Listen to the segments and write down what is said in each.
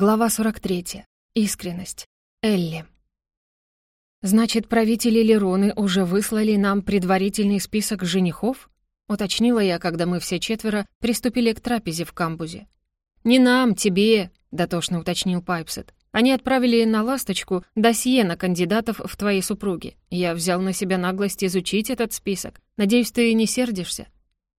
Глава 43. Искренность. Элли. «Значит, правители Лероны уже выслали нам предварительный список женихов?» — уточнила я, когда мы все четверо приступили к трапезе в камбузе. «Не нам, тебе», — дотошно уточнил Пайпсет. «Они отправили на «Ласточку» досье на кандидатов в твоей супруге. Я взял на себя наглость изучить этот список. Надеюсь, ты не сердишься?»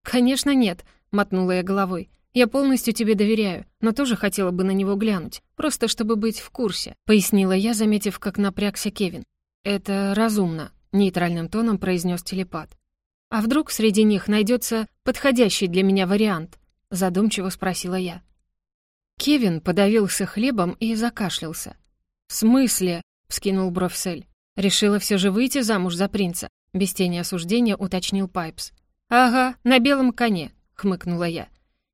«Конечно нет», — мотнула я головой. Я полностью тебе доверяю, но тоже хотела бы на него глянуть, просто чтобы быть в курсе», — пояснила я, заметив, как напрягся Кевин. «Это разумно», — нейтральным тоном произнес телепат. «А вдруг среди них найдется подходящий для меня вариант?» — задумчиво спросила я. Кевин подавился хлебом и закашлялся. «В смысле?» — вскинул бровь Сель. «Решила все же выйти замуж за принца?» — без тени осуждения уточнил Пайпс. «Ага, на белом коне», — хмыкнула я.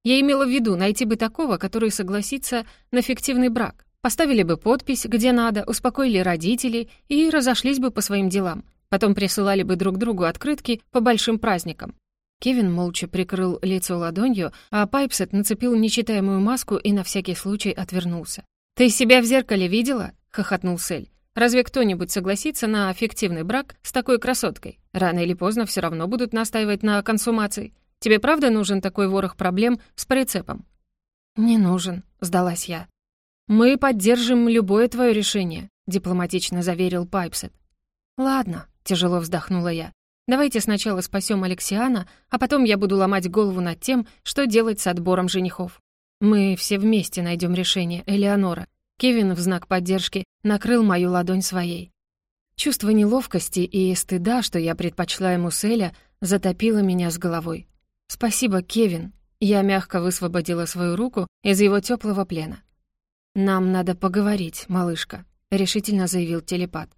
Я имела в виду найти бы такого, который согласится на фиктивный брак. Поставили бы подпись, где надо, успокоили родителей и разошлись бы по своим делам. Потом присылали бы друг другу открытки по большим праздникам. Кевин молча прикрыл лицо ладонью, а Пайпсет нацепил нечитаемую маску и на всякий случай отвернулся. «Ты себя в зеркале видела?» — хохотнул Сель. «Разве кто-нибудь согласится на фиктивный брак с такой красоткой? Рано или поздно все равно будут настаивать на консумации. Тебе правда нужен такой ворох проблем с прицепом?» «Не нужен», — сдалась я. «Мы поддержим любое твое решение», — дипломатично заверил Пайпсет. «Ладно», — тяжело вздохнула я. «Давайте сначала спасем Алексиана, а потом я буду ломать голову над тем, что делать с отбором женихов. Мы все вместе найдем решение, Элеонора». Кевин в знак поддержки накрыл мою ладонь своей. Чувство неловкости и стыда, что я предпочла ему Селя, затопило меня с головой. «Спасибо, Кевин». Я мягко высвободила свою руку из его теплого плена. «Нам надо поговорить, малышка», — решительно заявил телепат.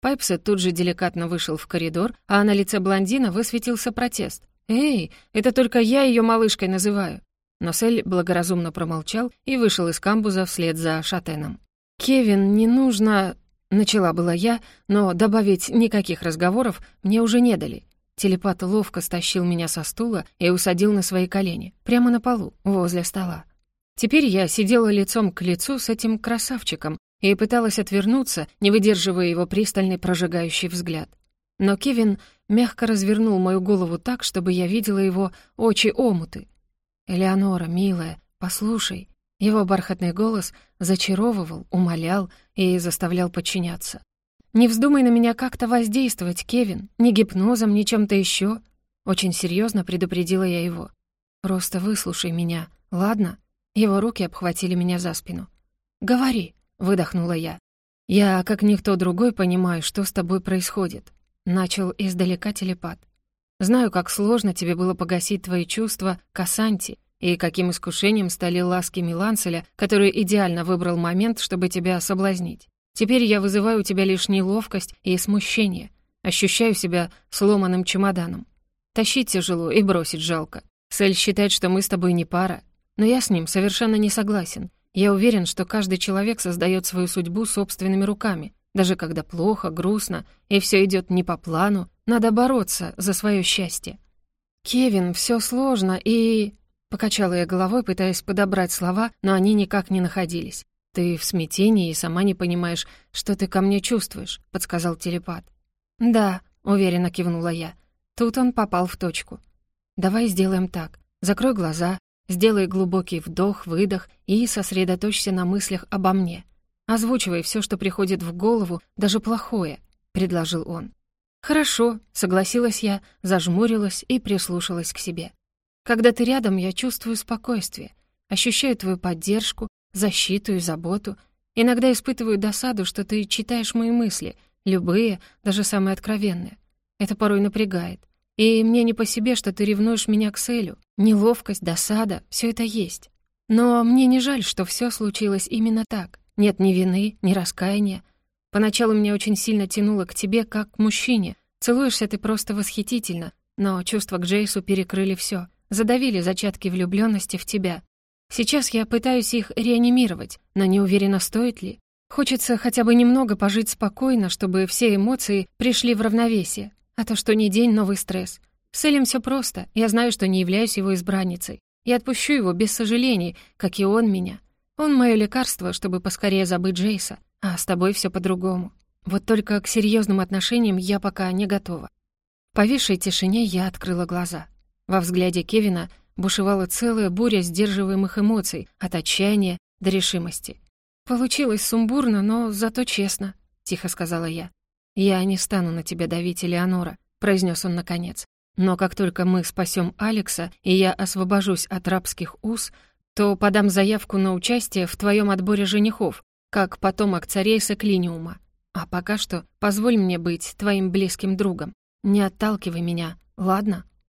Пайпсе тут же деликатно вышел в коридор, а на лице блондина высветился протест. «Эй, это только я ее малышкой называю». Но Сель благоразумно промолчал и вышел из камбуза вслед за Шатеном. «Кевин, не нужно...» — начала была я, но добавить никаких разговоров мне уже не дали. Телепат ловко стащил меня со стула и усадил на свои колени, прямо на полу, возле стола. Теперь я сидела лицом к лицу с этим красавчиком и пыталась отвернуться, не выдерживая его пристальный прожигающий взгляд. Но Кевин мягко развернул мою голову так, чтобы я видела его очи-омуты. «Элеонора, милая, послушай». Его бархатный голос зачаровывал, умолял и заставлял подчиняться. «Не вздумай на меня как-то воздействовать, Кевин, ни гипнозом, ни чем-то еще. Очень серьезно предупредила я его. «Просто выслушай меня, ладно?» Его руки обхватили меня за спину. «Говори», — выдохнула я. «Я, как никто другой, понимаю, что с тобой происходит», — начал издалека телепат. «Знаю, как сложно тебе было погасить твои чувства к Асанти, и каким искушением стали ласки Миланцеля, который идеально выбрал момент, чтобы тебя соблазнить. Теперь я вызываю у тебя лишь неловкость и смущение. Ощущаю себя сломанным чемоданом. Тащить тяжело и бросить жалко. Сель считает, что мы с тобой не пара. Но я с ним совершенно не согласен. Я уверен, что каждый человек создает свою судьбу собственными руками. Даже когда плохо, грустно, и все идет не по плану, надо бороться за свое счастье. «Кевин, все сложно и...» Покачала я головой, пытаясь подобрать слова, но они никак не находились. «Ты в смятении и сама не понимаешь, что ты ко мне чувствуешь», — подсказал телепат. «Да», — уверенно кивнула я. Тут он попал в точку. «Давай сделаем так. Закрой глаза, сделай глубокий вдох-выдох и сосредоточься на мыслях обо мне. Озвучивай все, что приходит в голову, даже плохое», — предложил он. «Хорошо», — согласилась я, зажмурилась и прислушалась к себе. «Когда ты рядом, я чувствую спокойствие, ощущаю твою поддержку, защиту и заботу. Иногда испытываю досаду, что ты читаешь мои мысли, любые, даже самые откровенные. Это порой напрягает. И мне не по себе, что ты ревнуешь меня к Селю. Неловкость, досада — все это есть. Но мне не жаль, что все случилось именно так. Нет ни вины, ни раскаяния. Поначалу меня очень сильно тянуло к тебе, как к мужчине. Целуешься ты просто восхитительно, но чувства к Джейсу перекрыли все, задавили зачатки влюбленности в тебя. Сейчас я пытаюсь их реанимировать, но не уверена, стоит ли. Хочется хотя бы немного пожить спокойно, чтобы все эмоции пришли в равновесие. А то, что не день, новый стресс. С Элем все просто. Я знаю, что не являюсь его избранницей. Я отпущу его без сожалений, как и он меня. Он мое лекарство, чтобы поскорее забыть Джейса, а с тобой все по-другому. Вот только к серьезным отношениям я пока не готова». В повисшей тишине я открыла глаза. Во взгляде Кевина бушевала целая буря сдерживаемых эмоций, от отчаяния до решимости. «Получилось сумбурно, но зато честно», — тихо сказала я. «Я не стану на тебя давить, Элеонора», — произнес он наконец. «Но как только мы спасем Алекса, и я освобожусь от рабских уз, то подам заявку на участие в твоем отборе женихов, как потомок царей Секлиниума. А пока что позволь мне быть твоим близким другом. Не отталкивай меня, ладно?»